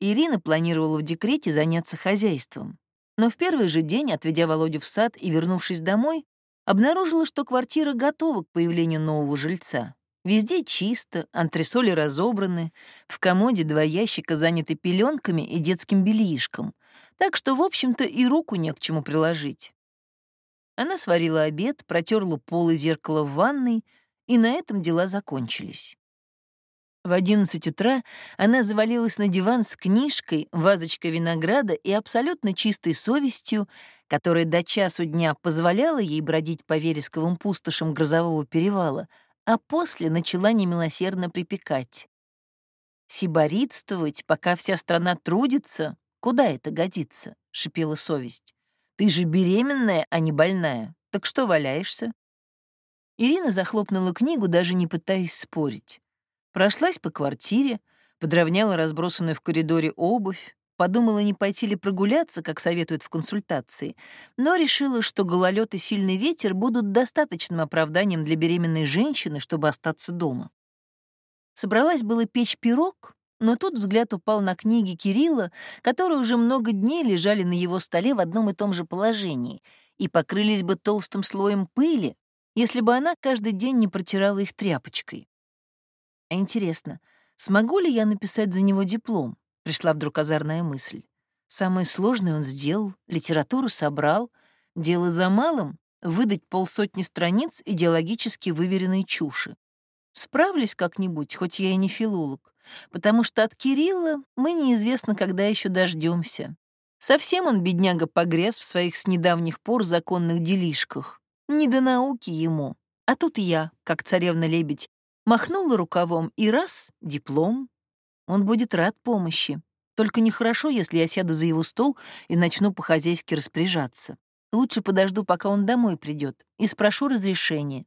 Ирина планировала в декрете заняться хозяйством. Но в первый же день, отведя Володю в сад и вернувшись домой, обнаружила, что квартира готова к появлению нового жильца. Везде чисто, антресоли разобраны, в комоде два ящика заняты пеленками и детским бельишком, так что, в общем-то, и руку не к чему приложить. Она сварила обед, протерла пол и зеркало в ванной, и на этом дела закончились. В одиннадцать утра она завалилась на диван с книжкой, вазочкой винограда и абсолютно чистой совестью, которая до часу дня позволяла ей бродить по вересковым пустошам грозового перевала, а после начала немилосердно припекать. «Сиборитствовать, пока вся страна трудится, куда это годится?» — шипела совесть. Ты же беременная, а не больная. Так что валяешься?» Ирина захлопнула книгу, даже не пытаясь спорить. Прошлась по квартире, подровняла разбросанную в коридоре обувь, подумала, не пойти ли прогуляться, как советуют в консультации, но решила, что гололед и сильный ветер будут достаточным оправданием для беременной женщины, чтобы остаться дома. Собралась было печь пирог, но тут взгляд упал на книги Кирилла, которые уже много дней лежали на его столе в одном и том же положении и покрылись бы толстым слоем пыли, если бы она каждый день не протирала их тряпочкой. А интересно, смогу ли я написать за него диплом? Пришла вдруг озорная мысль. Самое сложное он сделал, литературу собрал. Дело за малым — выдать полсотни страниц идеологически выверенной чуши. Справлюсь как-нибудь, хоть я и не филолог потому что от Кирилла мы неизвестно, когда еще дождемся. Совсем он, бедняга, погряз в своих с недавних пор законных делишках. Не до науки ему. А тут я, как царевна-лебедь, махнула рукавом и раз — диплом. Он будет рад помощи. Только нехорошо, если я сяду за его стол и начну по-хозяйски распоряжаться. Лучше подожду, пока он домой придет, и спрошу разрешения.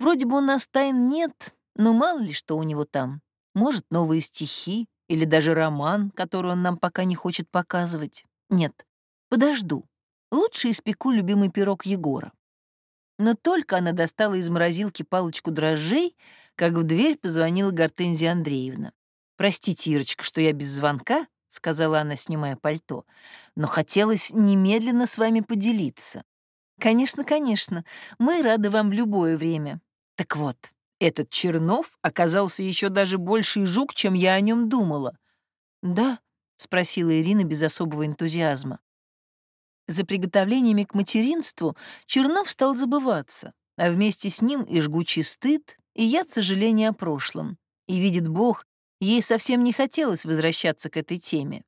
Вроде бы у нас тайн нет, но мало ли что у него там. Может, новые стихи или даже роман, который он нам пока не хочет показывать. Нет, подожду. Лучше испеку любимый пирог Егора. Но только она достала из морозилки палочку дрожжей, как в дверь позвонила Гортензия Андреевна. «Простите, Ирочка, что я без звонка», — сказала она, снимая пальто, «но хотелось немедленно с вами поделиться». «Конечно, конечно, мы рады вам в любое время. Так вот, этот Чернов оказался еще даже больший жук, чем я о нем думала. «Да?» — спросила Ирина без особого энтузиазма. За приготовлениями к материнству Чернов стал забываться, а вместе с ним и жгучий стыд, и яд сожаления о прошлом. И, видит Бог, ей совсем не хотелось возвращаться к этой теме.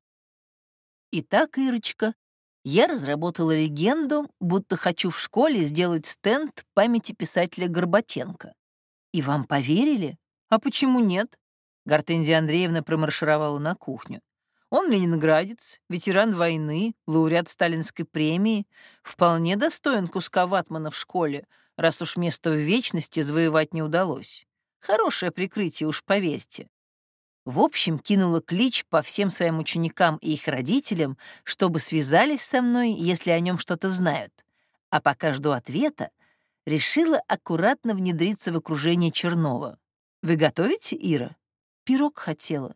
Итак, Ирочка, я разработала легенду, будто хочу в школе сделать стенд памяти писателя Горбатенко. «И вам поверили? А почему нет?» Гортензия Андреевна промаршировала на кухню. «Он ленинградец, ветеран войны, лауреат сталинской премии, вполне достоин куска ватмана в школе, раз уж место в вечности завоевать не удалось. Хорошее прикрытие, уж поверьте». В общем, кинула клич по всем своим ученикам и их родителям, чтобы связались со мной, если о нем что-то знают. А пока жду ответа, решила аккуратно внедриться в окружение Чернова. «Вы готовите, Ира?» «Пирог хотела».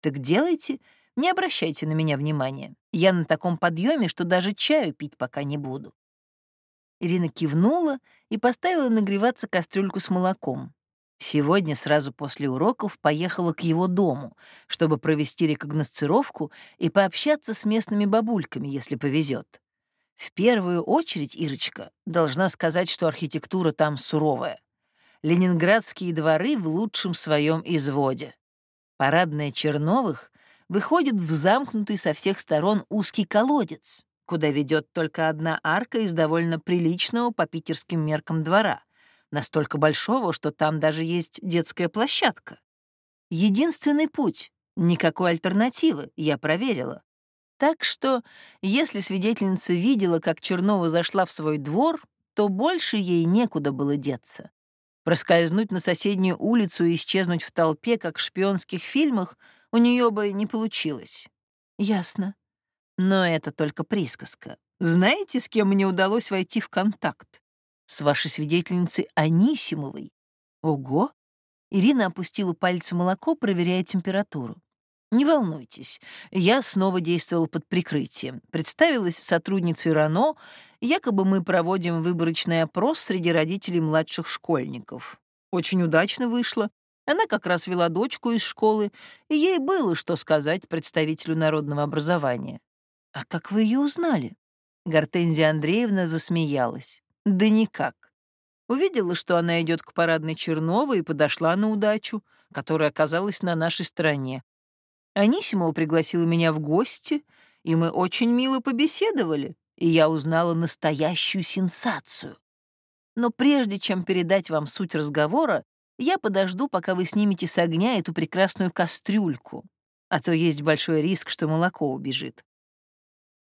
«Так делайте, не обращайте на меня внимания. Я на таком подъеме, что даже чаю пить пока не буду». Ирина кивнула и поставила нагреваться кастрюльку с молоком. Сегодня, сразу после уроков, поехала к его дому, чтобы провести рекогносцировку и пообщаться с местными бабульками, если повезет. В первую очередь, Ирочка, должна сказать, что архитектура там суровая. Ленинградские дворы в лучшем своем изводе. Парадная Черновых выходит в замкнутый со всех сторон узкий колодец, куда ведет только одна арка из довольно приличного по питерским меркам двора, настолько большого, что там даже есть детская площадка. Единственный путь, никакой альтернативы, я проверила. Так что, если свидетельница видела, как Чернова зашла в свой двор, то больше ей некуда было деться. Проскользнуть на соседнюю улицу и исчезнуть в толпе, как в шпионских фильмах, у нее бы не получилось. Ясно. Но это только присказка. Знаете, с кем мне удалось войти в контакт? С вашей свидетельницей Анисимовой. Ого! Ирина опустила палец в молоко, проверяя температуру. Не волнуйтесь, я снова действовал под прикрытием. Представилась сотрудницей РАНО, якобы мы проводим выборочный опрос среди родителей младших школьников. Очень удачно вышло. Она как раз вела дочку из школы, и ей было что сказать представителю народного образования. «А как вы ее узнали?» Гортензия Андреевна засмеялась. «Да никак. Увидела, что она идет к парадной Черновой и подошла на удачу, которая оказалась на нашей стороне. Анисимова пригласила меня в гости, и мы очень мило побеседовали, и я узнала настоящую сенсацию. Но прежде чем передать вам суть разговора, я подожду, пока вы снимете с огня эту прекрасную кастрюльку, а то есть большой риск, что молоко убежит.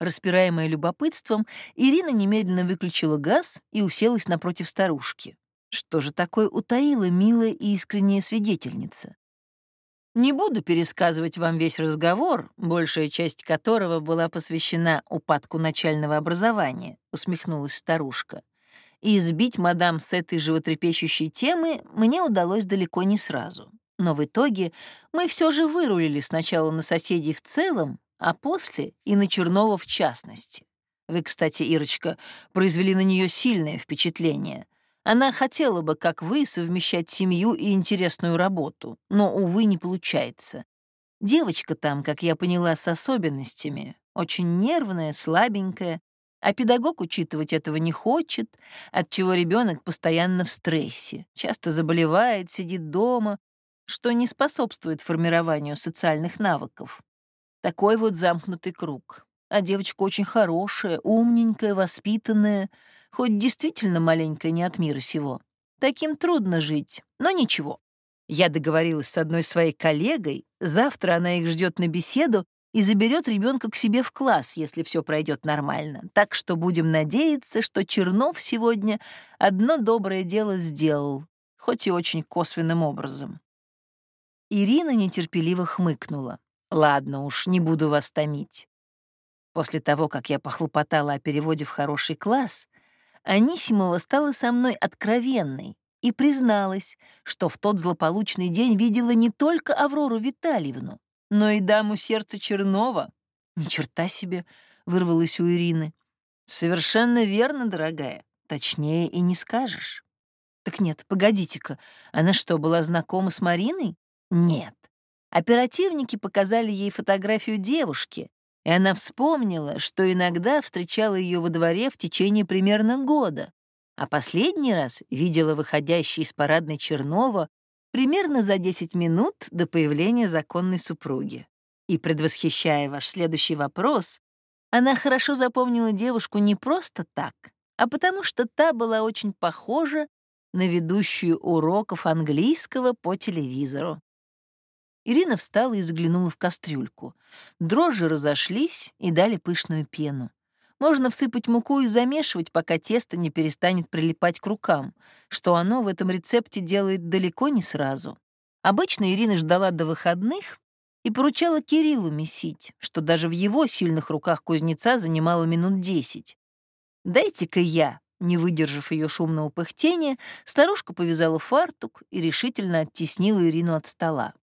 Распираемая любопытством, Ирина немедленно выключила газ и уселась напротив старушки. Что же такое утаила милая и искренняя свидетельница? Не буду пересказывать вам весь разговор, большая часть которого была посвящена упадку начального образования, усмехнулась старушка. И сбить мадам с этой животрепещущей темы мне удалось далеко не сразу. Но в итоге мы все же вырулили сначала на соседей в целом, а после и на Чернова в частности. Вы, кстати, Ирочка, произвели на нее сильное впечатление — она хотела бы, как вы, совмещать семью и интересную работу, но, увы, не получается. Девочка там, как я поняла, с особенностями, очень нервная, слабенькая, а педагог учитывать этого не хочет, отчего ребенок постоянно в стрессе, часто заболевает, сидит дома, что не способствует формированию социальных навыков. Такой вот замкнутый круг. А девочка очень хорошая, умненькая, воспитанная — хоть действительно маленькая не от мира сего. Таким трудно жить, но ничего. Я договорилась с одной своей коллегой, завтра она их ждет на беседу и заберет ребенка к себе в класс, если все пройдет нормально. Так что будем надеяться, что Чернов сегодня одно доброе дело сделал, хоть и очень косвенным образом. Ирина нетерпеливо хмыкнула. «Ладно уж, не буду вас томить. После того, как я похлопотала о переводе в хороший класс, Анисимова стала со мной откровенной и призналась, что в тот злополучный день видела не только Аврору Витальевну, но и даму сердца Чернова. «Ни черта себе!» — вырвалась у Ирины. «Совершенно верно, дорогая. Точнее и не скажешь». «Так нет, погодите-ка, она что, была знакома с Мариной?» «Нет. Оперативники показали ей фотографию девушки, и она вспомнила, что иногда встречала ее во дворе в течение примерно года, а последний раз видела выходящей из парадной Чернова примерно за 10 минут до появления законной супруги. И, предвосхищая ваш следующий вопрос, она хорошо запомнила девушку не просто так, а потому что та была очень похожа на ведущую уроков английского по телевизору. Ирина встала и заглянула в кастрюльку. Дрожжи разошлись и дали пышную пену. Можно всыпать муку и замешивать, пока тесто не перестанет прилипать к рукам, что оно в этом рецепте делает далеко не сразу. Обычно Ирина ждала до выходных и поручала Кириллу месить, что даже в его сильных руках кузнеца занимало минут десять. «Дайте-ка я», не выдержав ее шумного пыхтения, старушка повязала фартук и решительно оттеснила Ирину от стола.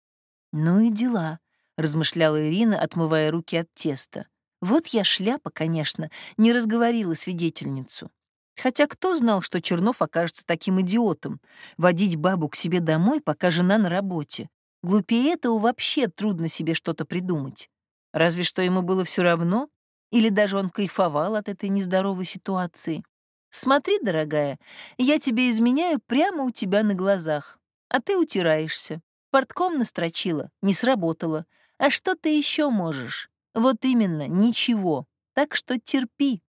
«Ну и дела», — размышляла Ирина, отмывая руки от теста. «Вот я шляпа, конечно, не разговорила свидетельницу. Хотя кто знал, что Чернов окажется таким идиотом? Водить бабу к себе домой, пока жена на работе. Глупее этого вообще трудно себе что-то придумать. Разве что ему было все равно? Или даже он кайфовал от этой нездоровой ситуации? Смотри, дорогая, я тебе изменяю прямо у тебя на глазах, а ты утираешься. Портком настрочила, не сработало. А что ты еще можешь? Вот именно, ничего. Так что терпи.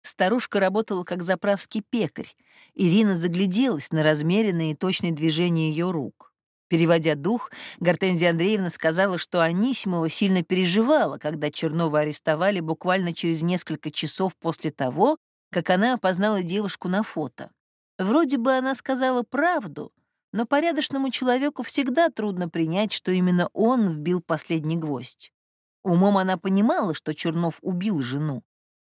Старушка работала как заправский пекарь. Ирина загляделась на размеренные и точные движения ее рук. Переводя дух, Гортензия Андреевна сказала, что Анисимова сильно переживала, когда Чернова арестовали буквально через несколько часов после того, как она опознала девушку на фото. Вроде бы она сказала правду, но порядочному человеку всегда трудно принять, что именно он вбил последний гвоздь. Умом она понимала, что Чернов убил жену.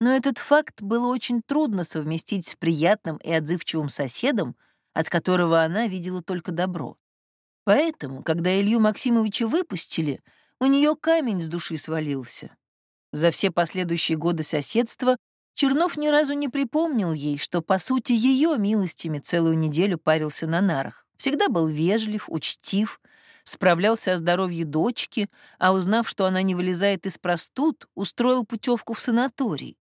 Но этот факт было очень трудно совместить с приятным и отзывчивым соседом, от которого она видела только добро. Поэтому, когда Илью Максимовича выпустили, У нее камень с души свалился. За все последующие годы соседства Чернов ни разу не припомнил ей, что, по сути, ее милостями целую неделю парился на нарах. Всегда был вежлив, учтив, справлялся о здоровье дочки, а узнав, что она не вылезает из простуд, устроил путевку в санаторий.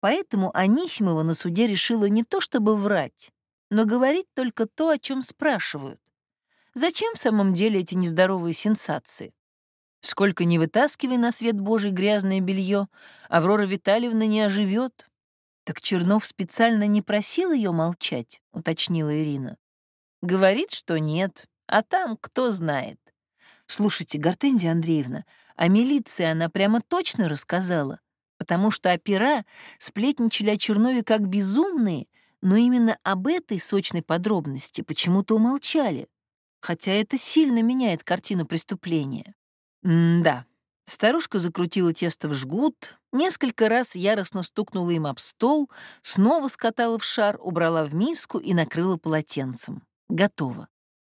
Поэтому Анисимова на суде решила не то чтобы врать, но говорить только то, о чем спрашивают. Зачем в самом деле эти нездоровые сенсации? Сколько не вытаскивай на свет Божий грязное белье, Аврора Витальевна не оживет. Так Чернов специально не просил ее молчать, уточнила Ирина. Говорит, что нет, а там кто знает. Слушайте, Гортензия Андреевна, о милиции она прямо точно рассказала, потому что опера сплетничали о Чернове как безумные, но именно об этой сочной подробности почему-то умолчали, хотя это сильно меняет картину преступления. М-да. Старушка закрутила тесто в жгут, несколько раз яростно стукнула им об стол, снова скатала в шар, убрала в миску и накрыла полотенцем. Готово.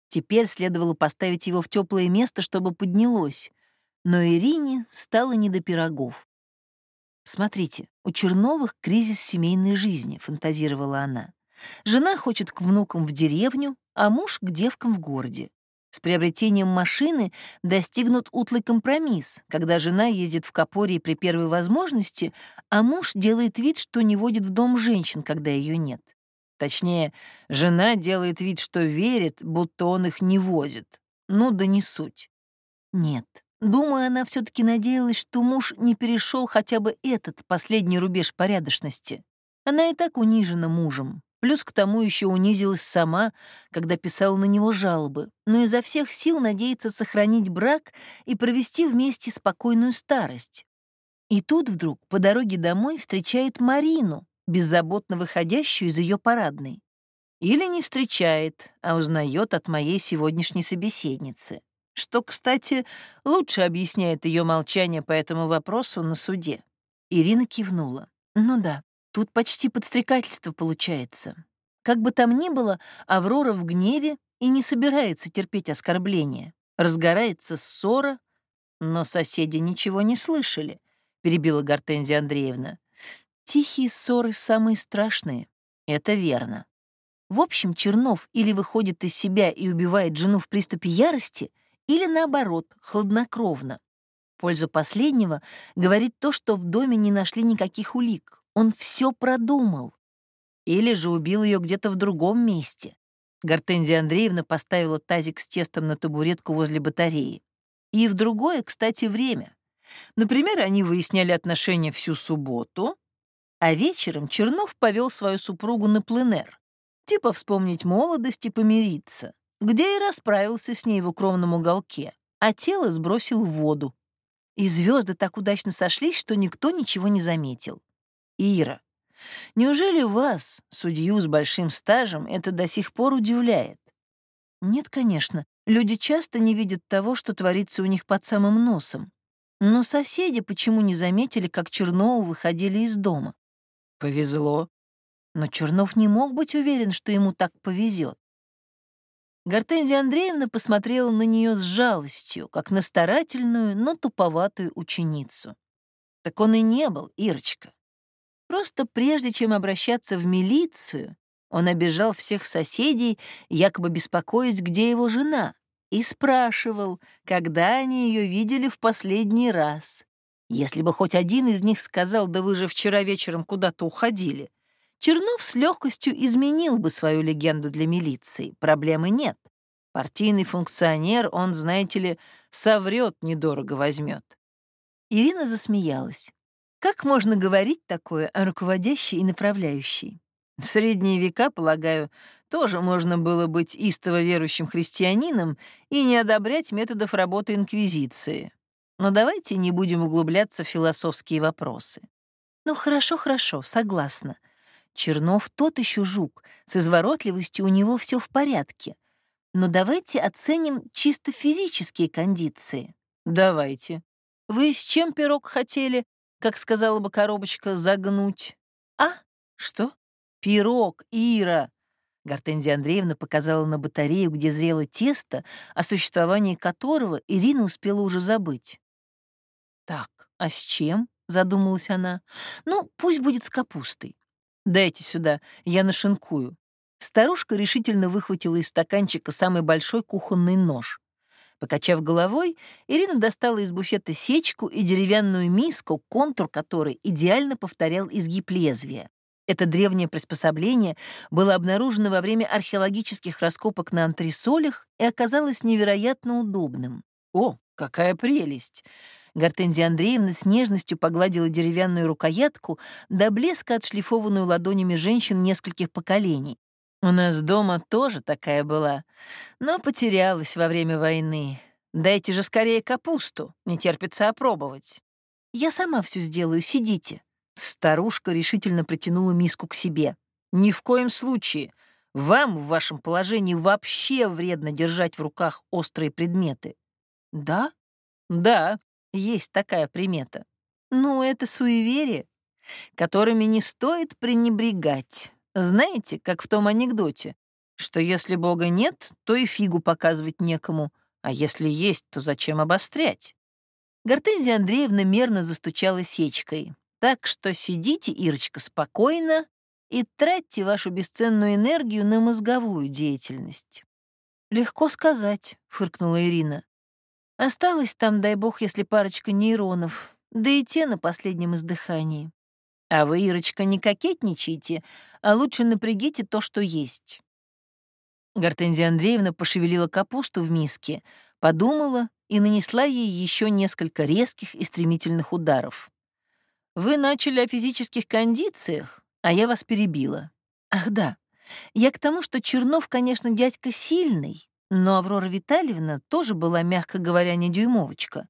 Теперь следовало поставить его в теплое место, чтобы поднялось. Но Ирине стало не до пирогов. «Смотрите, у Черновых кризис семейной жизни», — фантазировала она. «Жена хочет к внукам в деревню, а муж — к девкам в городе. С приобретением машины достигнут утлый компромисс, когда жена ездит в Капории при первой возможности, а муж делает вид, что не водит в дом женщин, когда ее нет. Точнее, жена делает вид, что верит, будто он их не водит. Ну да не суть. Нет. Думаю, она все таки надеялась, что муж не перешел хотя бы этот последний рубеж порядочности. Она и так унижена мужем, Плюс к тому еще унизилась сама, когда писала на него жалобы, но изо всех сил надеется сохранить брак и провести вместе спокойную старость. И тут вдруг по дороге домой встречает Марину, беззаботно выходящую из ее парадной. Или не встречает, а узнает от моей сегодняшней собеседницы, что, кстати, лучше объясняет ее молчание по этому вопросу на суде. Ирина кивнула. Ну да, Тут почти подстрекательство получается. Как бы там ни было, Аврора в гневе и не собирается терпеть оскорбления. Разгорается ссора, но соседи ничего не слышали, перебила Гортензия Андреевна. Тихие ссоры самые страшные. Это верно. В общем, Чернов или выходит из себя и убивает жену в приступе ярости, или наоборот, хладнокровно. В пользу последнего говорит то, что в доме не нашли никаких улик. Он все продумал. Или же убил ее где-то в другом месте. Гортензия Андреевна поставила тазик с тестом на табуретку возле батареи. И в другое, кстати, время. Например, они выясняли отношения всю субботу, а вечером Чернов повел свою супругу на пленэр, типа вспомнить молодость и помириться, где и расправился с ней в укромном уголке, а тело сбросил в воду. И звезды так удачно сошлись, что никто ничего не заметил. Ира, неужели вас, судью с большим стажем, это до сих пор удивляет? Нет, конечно. Люди часто не видят того, что творится у них под самым носом. Но соседи почему не заметили, как Чернову выходили из дома? Повезло. Но Чернов не мог быть уверен, что ему так повезет. Гортензия Андреевна посмотрела на нее с жалостью, как на старательную, но туповатую ученицу. Так он и не был, Ирочка. Просто прежде чем обращаться в милицию, он обижал всех соседей, якобы беспокоясь, где его жена, и спрашивал, когда они ее видели в последний раз. Если бы хоть один из них сказал, да вы же вчера вечером куда-то уходили, Чернов с легкостью изменил бы свою легенду для милиции. Проблемы нет. Партийный функционер, он, знаете ли, соврет, недорого возьмет. Ирина засмеялась. Как можно говорить такое о руководящей и направляющей? В средние века, полагаю, тоже можно было быть истово верующим христианином и не одобрять методов работы Инквизиции. Но давайте не будем углубляться в философские вопросы. Ну хорошо, хорошо, согласна. Чернов тот еще жук, с изворотливостью у него все в порядке. Но давайте оценим чисто физические кондиции. Давайте. Вы с чем пирог хотели? как сказала бы коробочка, загнуть. А? Что? Пирог, Ира. Гортензия Андреевна показала на батарею, где зрело тесто, о существовании которого Ирина успела уже забыть. Так, а с чем? задумалась она. Ну, пусть будет с капустой. Дайте сюда, я нашинкую. Старушка решительно выхватила из стаканчика самый большой кухонный нож. Покачав головой, Ирина достала из буфета сечку и деревянную миску, контур которой идеально повторял изгиб лезвия. Это древнее приспособление было обнаружено во время археологических раскопок на антресолях и оказалось невероятно удобным. О, какая прелесть! Гортензия Андреевна с нежностью погладила деревянную рукоятку до блеска отшлифованную ладонями женщин нескольких поколений. У нас дома тоже такая была, но потерялась во время войны. Дайте же скорее капусту, не терпится опробовать. Я сама все сделаю, сидите. Старушка решительно притянула миску к себе. Ни в коем случае. Вам в вашем положении вообще вредно держать в руках острые предметы. Да? Да, есть такая примета. Ну, это суеверие, которыми не стоит пренебрегать. Знаете, как в том анекдоте, что если Бога нет, то и фигу показывать некому, а если есть, то зачем обострять? Гортензия Андреевна мерно застучала сечкой. Так что сидите, Ирочка, спокойно и тратьте вашу бесценную энергию на мозговую деятельность. «Легко сказать», — фыркнула Ирина. «Осталось там, дай бог, если парочка нейронов, да и те на последнем издыхании. А вы, Ирочка, не кокетничайте, а лучше напрягите то, что есть. Гортензия Андреевна пошевелила капусту в миске, подумала и нанесла ей еще несколько резких и стремительных ударов. «Вы начали о физических кондициях, а я вас перебила. Ах да, я к тому, что Чернов, конечно, дядька сильный, но Аврора Витальевна тоже была, мягко говоря, не дюймовочка.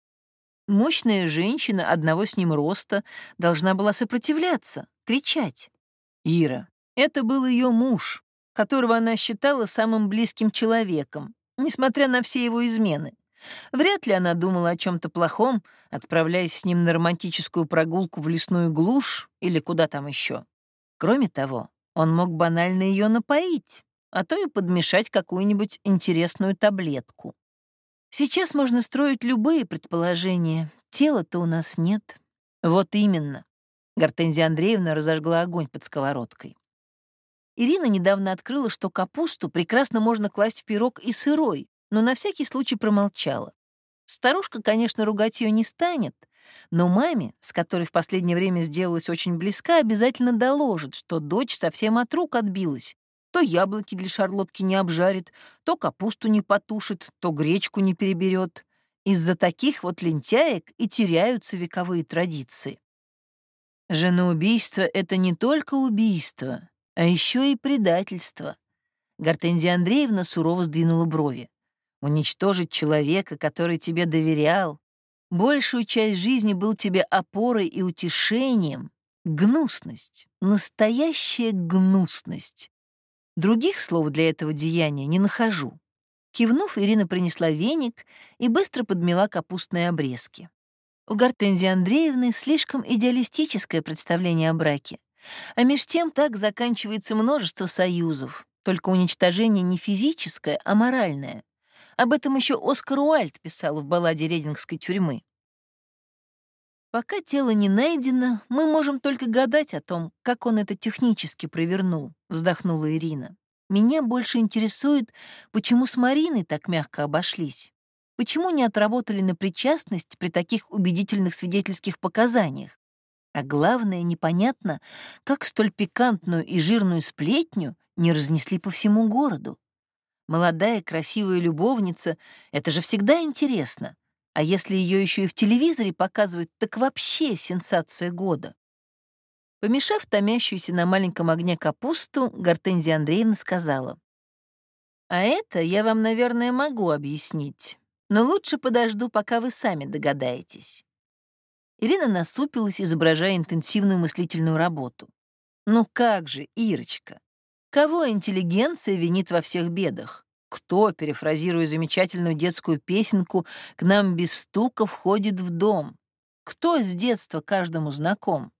Мощная женщина одного с ним роста должна была сопротивляться, кричать. Ира. Это был ее муж, которого она считала самым близким человеком, несмотря на все его измены. Вряд ли она думала о чем то плохом, отправляясь с ним на романтическую прогулку в лесную глушь или куда там еще. Кроме того, он мог банально ее напоить, а то и подмешать какую-нибудь интересную таблетку. Сейчас можно строить любые предположения. Тела-то у нас нет. Вот именно. Гортензия Андреевна разожгла огонь под сковородкой. Ирина недавно открыла, что капусту прекрасно можно класть в пирог и сырой, но на всякий случай промолчала. Старушка, конечно, ругать ее не станет, но маме, с которой в последнее время сделалась очень близка, обязательно доложит, что дочь совсем от рук отбилась, то яблоки для шарлотки не обжарит, то капусту не потушит, то гречку не переберет. Из-за таких вот лентяек и теряются вековые традиции. Женоубийство — это не только убийство, а еще и предательство. Гортензия Андреевна сурово сдвинула брови. Уничтожить человека, который тебе доверял, большую часть жизни был тебе опорой и утешением — гнусность, настоящая гнусность. Других слов для этого деяния не нахожу. Кивнув, Ирина принесла веник и быстро подмела капустные обрезки. У Гортензии Андреевны слишком идеалистическое представление о браке. А меж тем так заканчивается множество союзов, только уничтожение не физическое, а моральное. Об этом еще Оскар Уальд писал в балладе Редингской тюрьмы. Пока тело не найдено, мы можем только гадать о том, как он это технически провернул, вздохнула Ирина. Меня больше интересует, почему с Мариной так мягко обошлись. Почему не отработали на причастность при таких убедительных свидетельских показаниях? А главное, непонятно, как столь пикантную и жирную сплетню не разнесли по всему городу. Молодая красивая любовница — это же всегда интересно. А если ее еще и в телевизоре показывают, так вообще сенсация года. Помешав томящуюся на маленьком огне капусту, Гортензия Андреевна сказала. «А это я вам, наверное, могу объяснить, но лучше подожду, пока вы сами догадаетесь». Ирина насупилась, изображая интенсивную мыслительную работу. «Ну как же, Ирочка, кого интеллигенция винит во всех бедах? Кто, перефразируя замечательную детскую песенку, к нам без стука входит в дом? Кто с детства каждому знаком?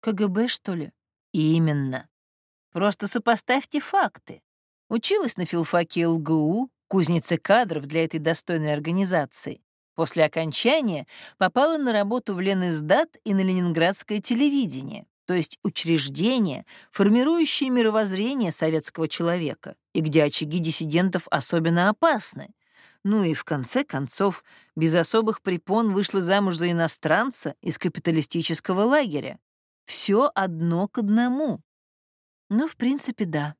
КГБ, что ли? Именно. Просто сопоставьте факты. Училась на филфаке ЛГУ, кузнице кадров для этой достойной организации. После окончания попала на работу в Ленэздат и на ленинградское телевидение, то есть учреждение, формирующее мировоззрение советского человека, и где очаги диссидентов особенно опасны. Ну и в конце концов, без особых препон вышла замуж за иностранца из капиталистического лагеря. Все одно к одному. Ну, в принципе, да.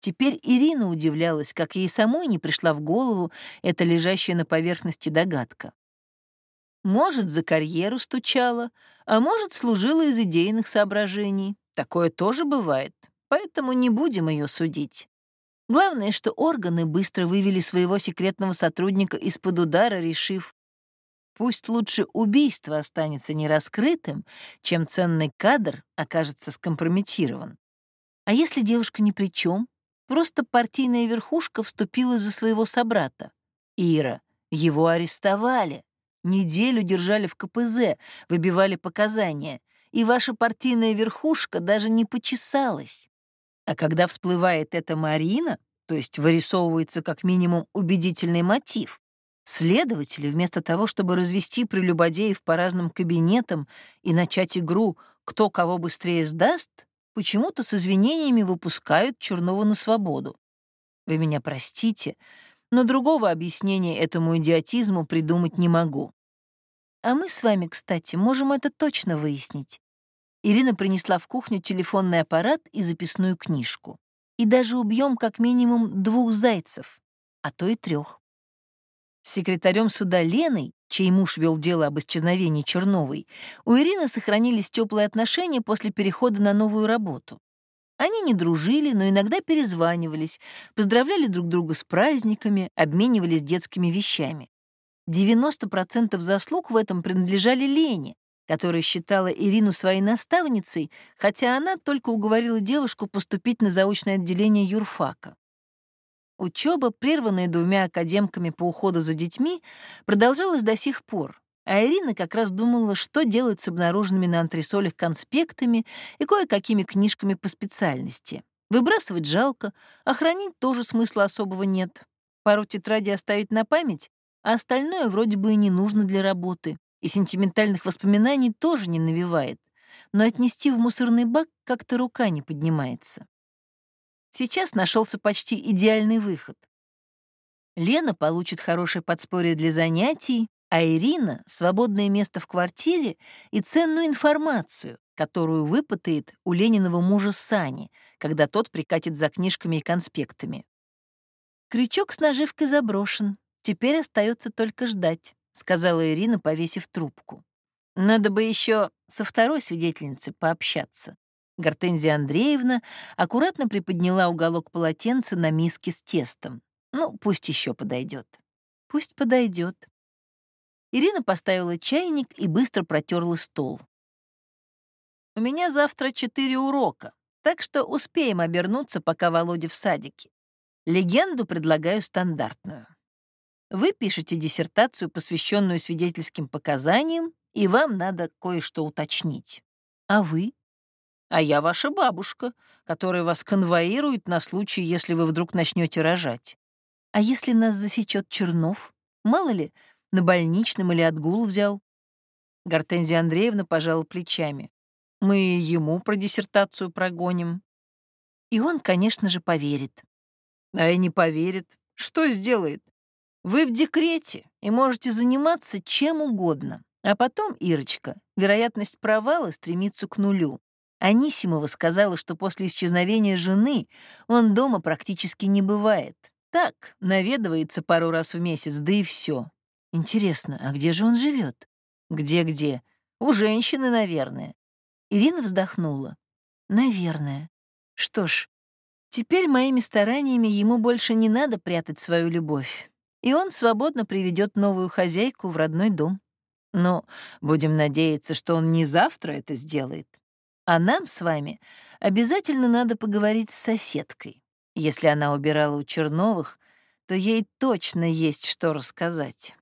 Теперь Ирина удивлялась, как ей самой не пришла в голову эта лежащая на поверхности догадка. Может, за карьеру стучала, а может, служила из идейных соображений. Такое тоже бывает, поэтому не будем ее судить. Главное, что органы быстро вывели своего секретного сотрудника из-под удара, решив, пусть лучше убийство останется нераскрытым, чем ценный кадр окажется скомпрометирован. А если девушка ни при чем, просто партийная верхушка вступила за своего собрата. Ира, его арестовали, неделю держали в КПЗ, выбивали показания, и ваша партийная верхушка даже не почесалась. А когда всплывает эта Марина, то есть вырисовывается как минимум убедительный мотив, следователи вместо того, чтобы развести прелюбодеев по разным кабинетам и начать игру «кто кого быстрее сдаст», почему-то с извинениями выпускают Чернова на свободу. Вы меня простите, но другого объяснения этому идиотизму придумать не могу. А мы с вами, кстати, можем это точно выяснить. Ирина принесла в кухню телефонный аппарат и записную книжку. И даже убьем как минимум двух зайцев, а то и трех. Секретарем суда Леной, чей муж вел дело об исчезновении Черновой, у Ирины сохранились теплые отношения после перехода на новую работу. Они не дружили, но иногда перезванивались, поздравляли друг друга с праздниками, обменивались детскими вещами. 90% заслуг в этом принадлежали Лене, которая считала Ирину своей наставницей, хотя она только уговорила девушку поступить на заочное отделение юрфака. Учеба, прерванная двумя академками по уходу за детьми, продолжалась до сих пор, а Ирина как раз думала, что делать с обнаруженными на антресолях конспектами и кое-какими книжками по специальности. Выбрасывать жалко, а хранить тоже смысла особого нет. Пару тетрадей оставить на память, а остальное вроде бы и не нужно для работы и сентиментальных воспоминаний тоже не навевает, но отнести в мусорный бак как-то рука не поднимается. Сейчас нашелся почти идеальный выход. Лена получит хорошее подспорье для занятий, а Ирина — свободное место в квартире и ценную информацию, которую выпытает у Лениного мужа Сани, когда тот прикатит за книжками и конспектами. Крючок с наживкой заброшен, теперь остается только ждать сказала Ирина, повесив трубку. Надо бы еще со второй свидетельницей пообщаться. Гортензия Андреевна аккуратно приподняла уголок полотенца на миске с тестом. Ну, пусть еще подойдет. Пусть подойдет. Ирина поставила чайник и быстро протерла стол. У меня завтра четыре урока, так что успеем обернуться, пока Володя в садике. Легенду предлагаю стандартную. Вы пишете диссертацию, посвященную свидетельским показаниям, и вам надо кое-что уточнить. А вы? А я ваша бабушка, которая вас конвоирует на случай, если вы вдруг начнете рожать. А если нас засечет Чернов? Мало ли, на больничном или отгул взял? Гортензия Андреевна пожала плечами. Мы ему про диссертацию прогоним. И он, конечно же, поверит. А и не поверит. Что сделает? Вы в декрете и можете заниматься чем угодно. А потом, Ирочка, вероятность провала стремится к нулю. Анисимова сказала, что после исчезновения жены он дома практически не бывает. Так, наведывается пару раз в месяц, да и все. Интересно, а где же он живет? Где-где? У женщины, наверное. Ирина вздохнула. Наверное. Что ж, теперь моими стараниями ему больше не надо прятать свою любовь и он свободно приведет новую хозяйку в родной дом. Но будем надеяться, что он не завтра это сделает. А нам с вами обязательно надо поговорить с соседкой. Если она убирала у Черновых, то ей точно есть что рассказать.